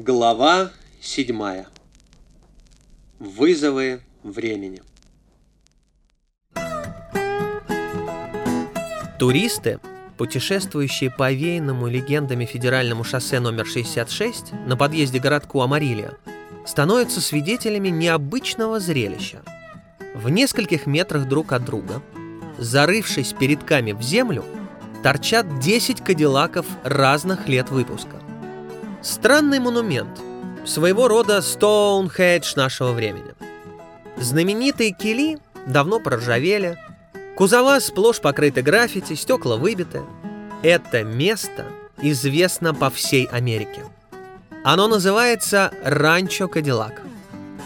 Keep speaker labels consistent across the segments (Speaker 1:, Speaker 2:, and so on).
Speaker 1: Глава седьмая. Вызовы времени.
Speaker 2: Туристы, путешествующие по овеянному легендами федеральному шоссе номер 66 на подъезде городку Амарилия, становятся свидетелями необычного зрелища. В нескольких метрах друг от друга, зарывшись передками в землю, торчат 10 кадиллаков разных лет выпуска. Странный монумент, своего рода Стоунхедж нашего времени. Знаменитые кили давно проржавели, кузова сплошь покрыты граффити, стекла выбиты. Это место известно по всей Америке. Оно называется Ранчо Кадиллак.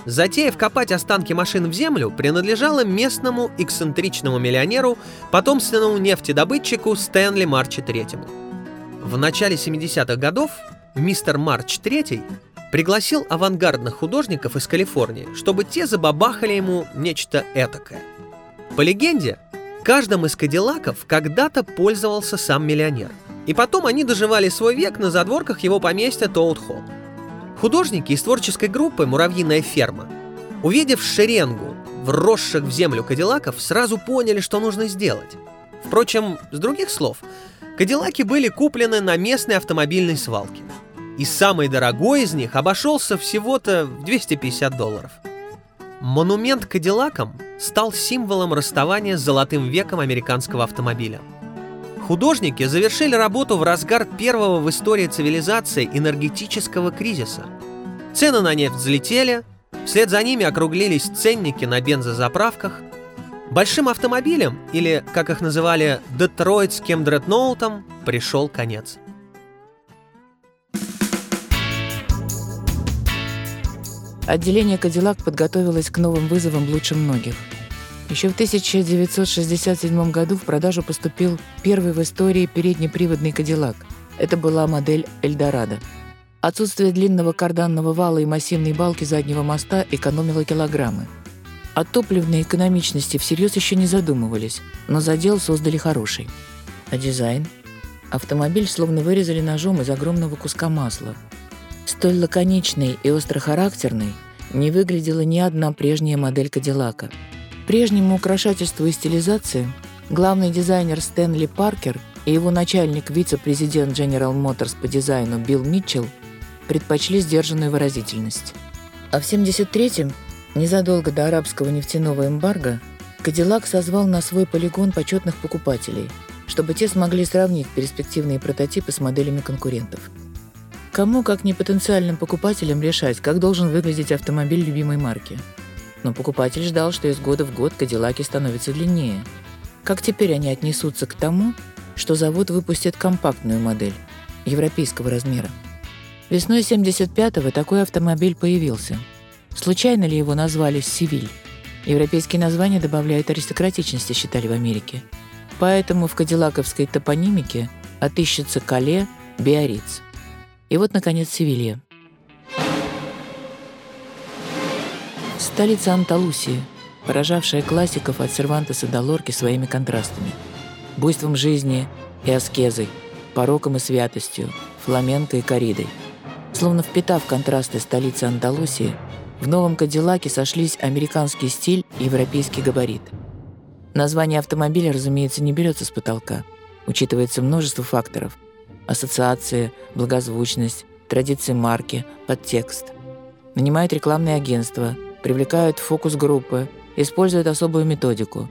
Speaker 2: Затея вкопать останки машин в землю принадлежала местному эксцентричному миллионеру, потомственному нефтедобытчику Стэнли Марчи III. В начале 70-х годов мистер Марч III пригласил авангардных художников из Калифорнии, чтобы те забабахали ему нечто этакое. По легенде, каждым из кадиллаков когда-то пользовался сам миллионер. И потом они доживали свой век на задворках его поместья Тоут-Холл. Художники из творческой группы «Муравьиная ферма», увидев шеренгу вросших в землю кадиллаков, сразу поняли, что нужно сделать. Впрочем, с других слов, кадиллаки были куплены на местной автомобильной свалке – и самый дорогой из них обошелся всего-то в 250 долларов. Монумент Кадиллакам стал символом расставания с золотым веком американского автомобиля. Художники завершили работу в разгар первого в истории цивилизации энергетического кризиса. Цены на нефть взлетели, вслед за ними округлились ценники на бензозаправках. Большим автомобилям, или, как их называли, детройтским дредноутам, пришел конец.
Speaker 3: Отделение «Кадиллак» подготовилось к новым вызовам лучше многих. Еще в 1967 году в продажу поступил первый в истории переднеприводный «Кадиллак». Это была модель «Эльдорадо». Отсутствие длинного карданного вала и массивной балки заднего моста экономило килограммы. О топливной экономичности всерьез еще не задумывались, но задел создали хороший. А дизайн? Автомобиль словно вырезали ножом из огромного куска масла – Столь лаконичной и острохарактерной не выглядела ни одна прежняя модель Кадиллака. Прежнему украшательству и стилизации главный дизайнер Стэнли Паркер и его начальник, вице-президент General Motors по дизайну Билл Митчелл предпочли сдержанную выразительность. А в 73-м, незадолго до арабского нефтяного эмбарго, Кадиллак созвал на свой полигон почетных покупателей, чтобы те смогли сравнить перспективные прототипы с моделями конкурентов – Кому, как не потенциальным покупателям, решать, как должен выглядеть автомобиль любимой марки? Но покупатель ждал, что из года в год кадиллаки становятся длиннее. Как теперь они отнесутся к тому, что завод выпустит компактную модель европейского размера? Весной 75-го такой автомобиль появился. Случайно ли его назвали «Сивиль»? Европейские названия добавляют аристократичности, считали в Америке. Поэтому в кадиллаковской топонимике отыщется Кале, Биориц – и вот, наконец, Севилья. Столица Анталусии, поражавшая классиков от Сервантеса до Лорки своими контрастами. Буйством жизни и аскезой, пороком и святостью, фламенко и коридой. Словно впитав контрасты столицы Андалусии, в новом Кадиллаке сошлись американский стиль и европейский габарит. Название автомобиля, разумеется, не берется с потолка. Учитывается множество факторов – ассоциация, благозвучность, традиции марки, подтекст. Нанимают рекламные агентства, привлекают фокус-группы, используют особую методику.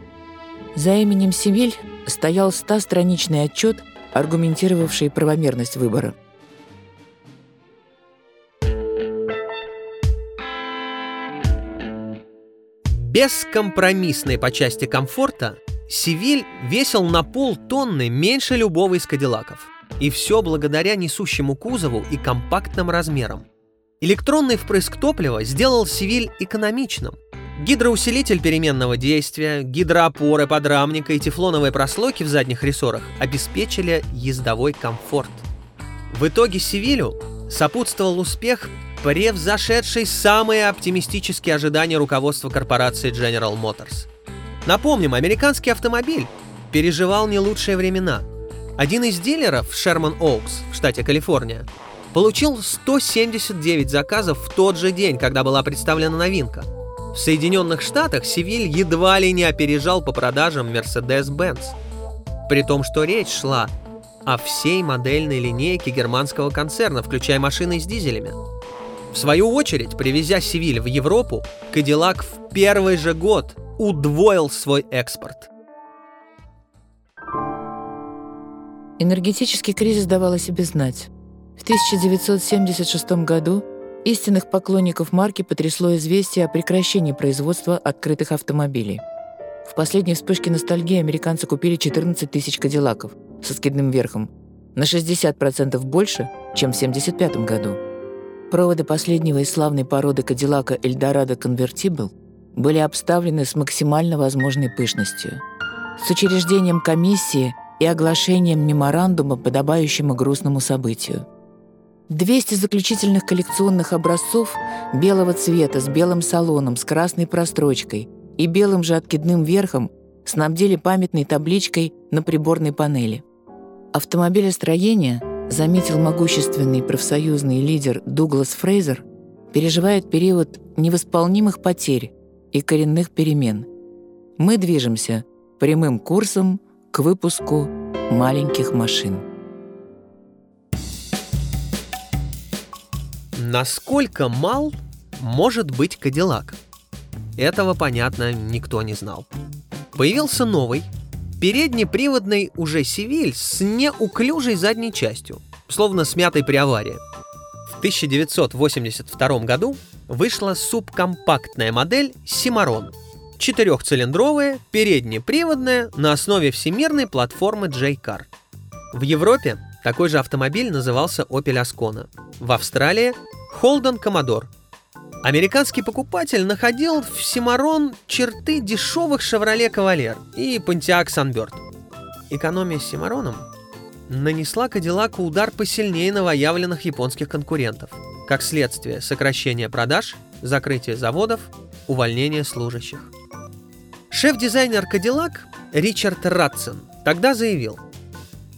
Speaker 3: За именем Севиль стоял 100-страничный отчет, аргументировавший правомерность выбора.
Speaker 2: Бескомпромиссный по части комфорта, Севиль весил на полтонны меньше любого из кадиллаков – и все благодаря несущему кузову и компактным размерам. Электронный впрыск топлива сделал Сивиль экономичным. Гидроусилитель переменного действия, гидроопоры подрамника и тефлоновые прослойки в задних рессорах обеспечили ездовой комфорт. В итоге Сивилю сопутствовал успех, превзошедший самые оптимистические ожидания руководства корпорации General Motors. Напомним, американский автомобиль переживал не лучшие времена – один из дилеров Шерман Оукс в штате Калифорния получил 179 заказов в тот же день, когда была представлена новинка. В Соединенных Штатах Севиль едва ли не опережал по продажам Mercedes-Benz. При том, что речь шла о всей модельной линейке германского концерна, включая машины с дизелями. В свою очередь, привезя Севиль в Европу, Кадиллак в первый же год удвоил свой экспорт.
Speaker 3: Энергетический кризис давал о себе знать. В 1976 году истинных поклонников марки потрясло известие о прекращении производства открытых автомобилей. В последней вспышке ностальгии американцы купили 14 тысяч кадиллаков со скидным верхом, на 60% больше, чем в 1975 году. Проводы последнего из славной породы Кадиллака Эльдорадо Конвертибл были обставлены с максимально возможной пышностью. С учреждением комиссии и оглашением меморандума, подобающего грустному событию. 200 заключительных коллекционных образцов белого цвета с белым салоном, с красной прострочкой и белым же откидным верхом снабдили памятной табличкой на приборной панели. Автомобилестроение, заметил могущественный профсоюзный лидер Дуглас Фрейзер, переживает период невосполнимых потерь и коренных перемен. Мы движемся прямым курсом к выпуску маленьких машин.
Speaker 2: Насколько мал может быть Кадиллак? Этого, понятно, никто не знал. Появился новый, переднеприводный уже Севиль с неуклюжей задней частью, словно смятой при аварии. В 1982 году вышла субкомпактная модель Симарон. Четырехцилиндровая, переднеприводная на основе всемирной платформы J-Car. В Европе такой же автомобиль назывался Opel Ascona. В Австралии Holden Commodore. Американский покупатель находил в Симарон черты дешевых Chevrolet Cavalier и Pontiac Sunbird. Экономия с Симароном нанесла Кадиллаку удар посильнее новоявленных японских конкурентов. Как следствие, сокращение продаж, закрытие заводов, увольнение служащих. Шеф-дизайнер Кадиллак Ричард Ратсон тогда заявил,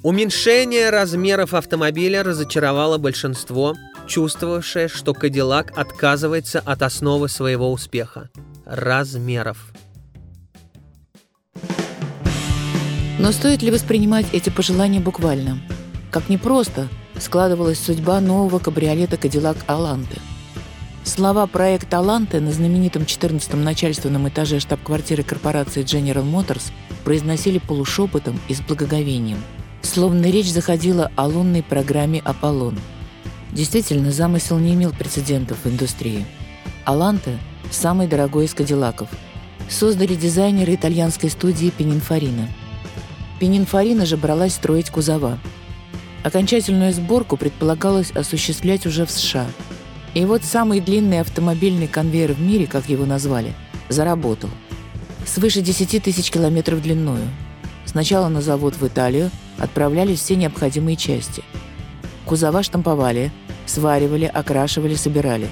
Speaker 2: Уменьшение размеров автомобиля разочаровало большинство, чувствовавшее, что Кадиллак отказывается от основы своего успеха – размеров.
Speaker 3: Но стоит ли воспринимать эти пожелания буквально? Как непросто складывалась судьба нового кабриолета «Кадиллак Аланте». Слова проекта «Аланте» на знаменитом 14-м начальственном этаже штаб-квартиры корпорации General Motors произносили полушепотом и с благоговением. Словно речь заходила о лунной программе «Аполлон». Действительно, замысел не имел прецедентов в индустрии. «Аланте» – самый дорогой из «Кадиллаков». Создали дизайнеры итальянской студии «Пенинфорина». Пенинфорина же бралась строить кузова. Окончательную сборку предполагалось осуществлять уже в США. И вот самый длинный автомобильный конвейер в мире, как его назвали, заработал. Свыше 10 тысяч километров длиною. Сначала на завод в Италию отправлялись все необходимые части. Кузова штамповали, сваривали, окрашивали, собирали.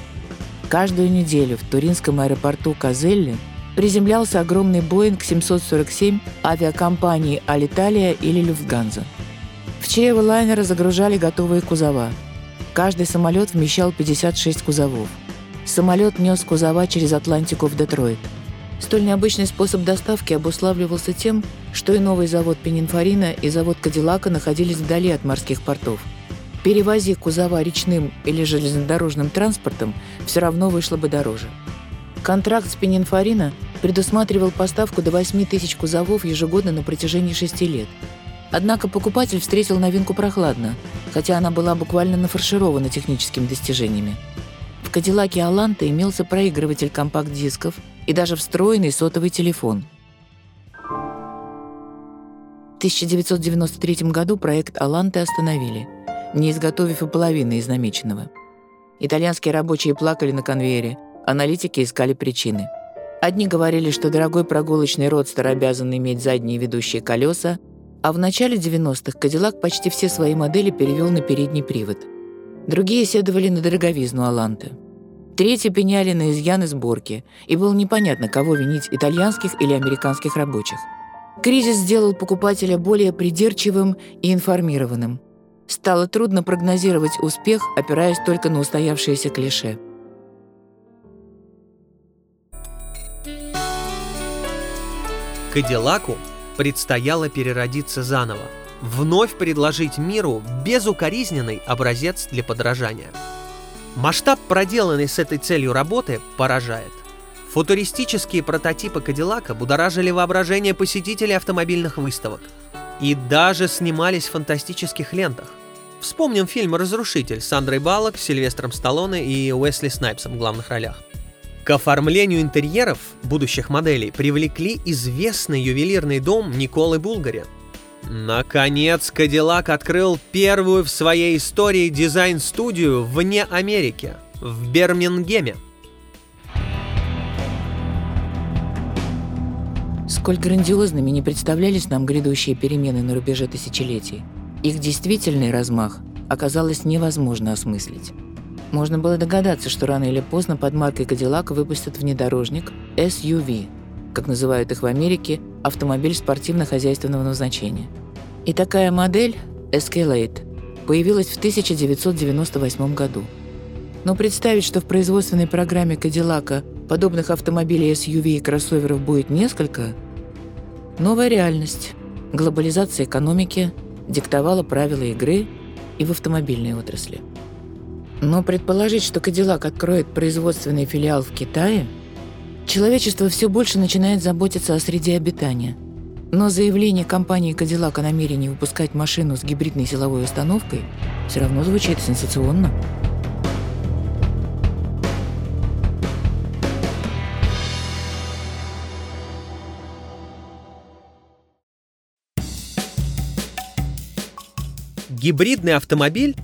Speaker 3: Каждую неделю в туринском аэропорту Казелли приземлялся огромный Боинг 747 авиакомпании Алиталия или Люфтганза. В чрево лайнера загружали готовые кузова. Каждый самолет вмещал 56 кузовов. Самолет нес кузова через Атлантику в Детройт. Столь необычный способ доставки обуславливался тем, что и новый завод Пенинфорина, и завод Кадиллака находились вдали от морских портов. Перевози кузова речным или железнодорожным транспортом все равно вышло бы дороже. Контракт с Пенинфорина предусматривал поставку до 8 тысяч кузовов ежегодно на протяжении 6 лет. Однако покупатель встретил новинку прохладно, хотя она была буквально нафарширована техническими достижениями. В Кадиллаке Аланта имелся проигрыватель компакт-дисков и даже встроенный сотовый телефон. В 1993 году проект Аланты остановили, не изготовив и половины из намеченного. Итальянские рабочие плакали на конвейере – Аналитики искали причины. Одни говорили, что дорогой прогулочный родстер обязан иметь задние ведущие колеса, а в начале 90-х Кадиллак почти все свои модели перевел на передний привод. Другие седовали на дороговизну Аланты. Третьи пеняли на изъяны сборки, и было непонятно, кого винить, итальянских или американских рабочих. Кризис сделал покупателя более придирчивым и информированным. Стало трудно прогнозировать успех, опираясь только на устоявшиеся клише.
Speaker 2: Кадиллаку предстояло переродиться заново, вновь предложить миру безукоризненный образец для подражания. Масштаб проделанной с этой целью работы поражает. Футуристические прототипы Кадиллака будоражили воображение посетителей автомобильных выставок и даже снимались в фантастических лентах. Вспомним фильм «Разрушитель» с Андрей Баллок, Сильвестром Сталлоне и Уэсли Снайпсом в главных ролях. К оформлению интерьеров будущих моделей привлекли известный ювелирный дом Николы Булгари. Наконец, Кадиллак открыл первую в своей истории дизайн-студию вне Америки, в Бермингеме.
Speaker 3: Сколь грандиозными не представлялись нам грядущие перемены на рубеже тысячелетий, их действительный размах оказалось невозможно осмыслить. Можно было догадаться, что рано или поздно под маркой Cadillac выпустят внедорожник SUV, как называют их в Америке, автомобиль спортивно-хозяйственного назначения. И такая модель, Escalade, появилась в 1998 году. Но представить, что в производственной программе Cadillac подобных автомобилей SUV и кроссоверов будет несколько – новая реальность. Глобализация экономики диктовала правила игры и в автомобильной отрасли. Но предположить, что Кадиллак откроет производственный филиал в Китае, человечество все больше начинает заботиться о среде обитания. Но заявление компании Кадиллак о намерении выпускать машину с гибридной силовой установкой все равно звучит сенсационно.
Speaker 2: Гибридный автомобиль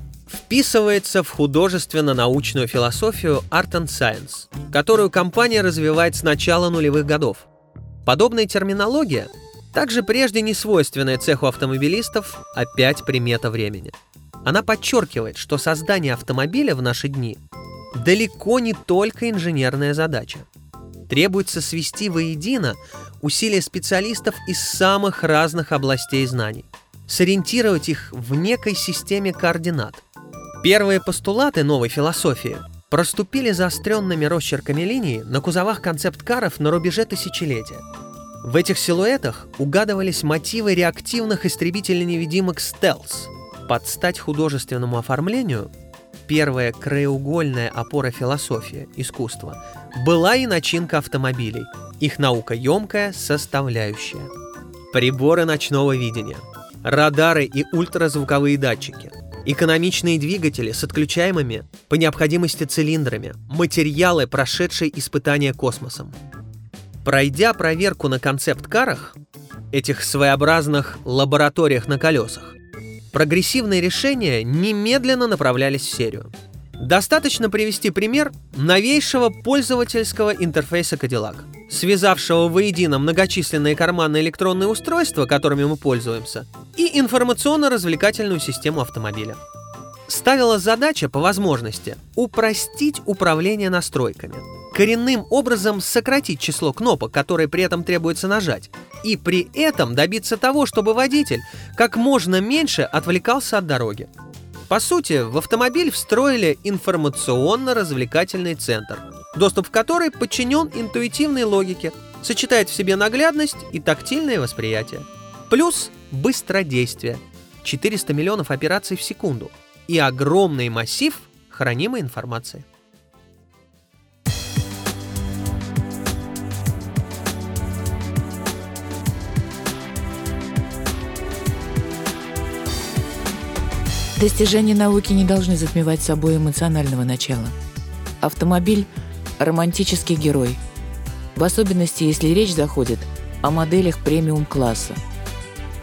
Speaker 2: вписывается в художественно-научную философию Art and Science, которую компания развивает с начала нулевых годов. Подобная терминология, также прежде не свойственная цеху автомобилистов, опять примета времени. Она подчеркивает, что создание автомобиля в наши дни далеко не только инженерная задача. Требуется свести воедино усилия специалистов из самых разных областей знаний, сориентировать их в некой системе координат – Первые постулаты новой философии проступили заостренными росчерками линий на кузовах концепт-каров на рубеже тысячелетия. В этих силуэтах угадывались мотивы реактивных истребителей-невидимок «Стелс». Под стать художественному оформлению первая краеугольная опора философии, искусства, была и начинка автомобилей, их наукоемкая составляющая. Приборы ночного видения, радары и ультразвуковые датчики – экономичные двигатели с отключаемыми по необходимости цилиндрами, материалы, прошедшие испытания космосом. Пройдя проверку на концепт-карах, этих своеобразных лабораториях на колесах, прогрессивные решения немедленно направлялись в серию. Достаточно привести пример новейшего пользовательского интерфейса Cadillac, связавшего воедино многочисленные карманные электронные устройства, которыми мы пользуемся, и информационно-развлекательную систему автомобиля. Ставила задача по возможности упростить управление настройками, коренным образом сократить число кнопок, которые при этом требуется нажать, и при этом добиться того, чтобы водитель как можно меньше отвлекался от дороги. По сути, в автомобиль встроили информационно-развлекательный центр, доступ в который подчинен интуитивной логике, сочетает в себе наглядность и тактильное восприятие. Плюс быстродействие – 400 миллионов операций в секунду и огромный массив хранимой информации.
Speaker 3: Достижения науки не должны затмевать собой эмоционального начала. Автомобиль – романтический герой. В особенности, если речь заходит о моделях премиум-класса.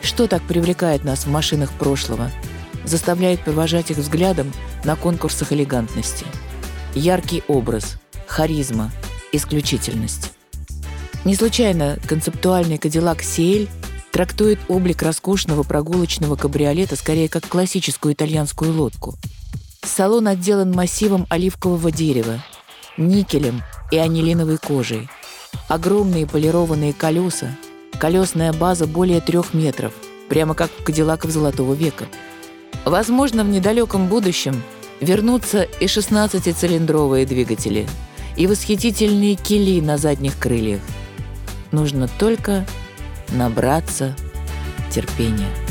Speaker 3: Что так привлекает нас в машинах прошлого, заставляет провожать их взглядом на конкурсах элегантности? Яркий образ, харизма, исключительность. Не случайно концептуальный Кадиллак Сиэль трактует облик роскошного прогулочного кабриолета скорее как классическую итальянскую лодку. Салон отделан массивом оливкового дерева, никелем и анилиновой кожей. Огромные полированные колеса, колесная база более трех метров, прямо как у кадиллаков Золотого века. Возможно, в недалеком будущем вернутся и 16-цилиндровые двигатели, и восхитительные кили на задних крыльях. Нужно только набраться терпения.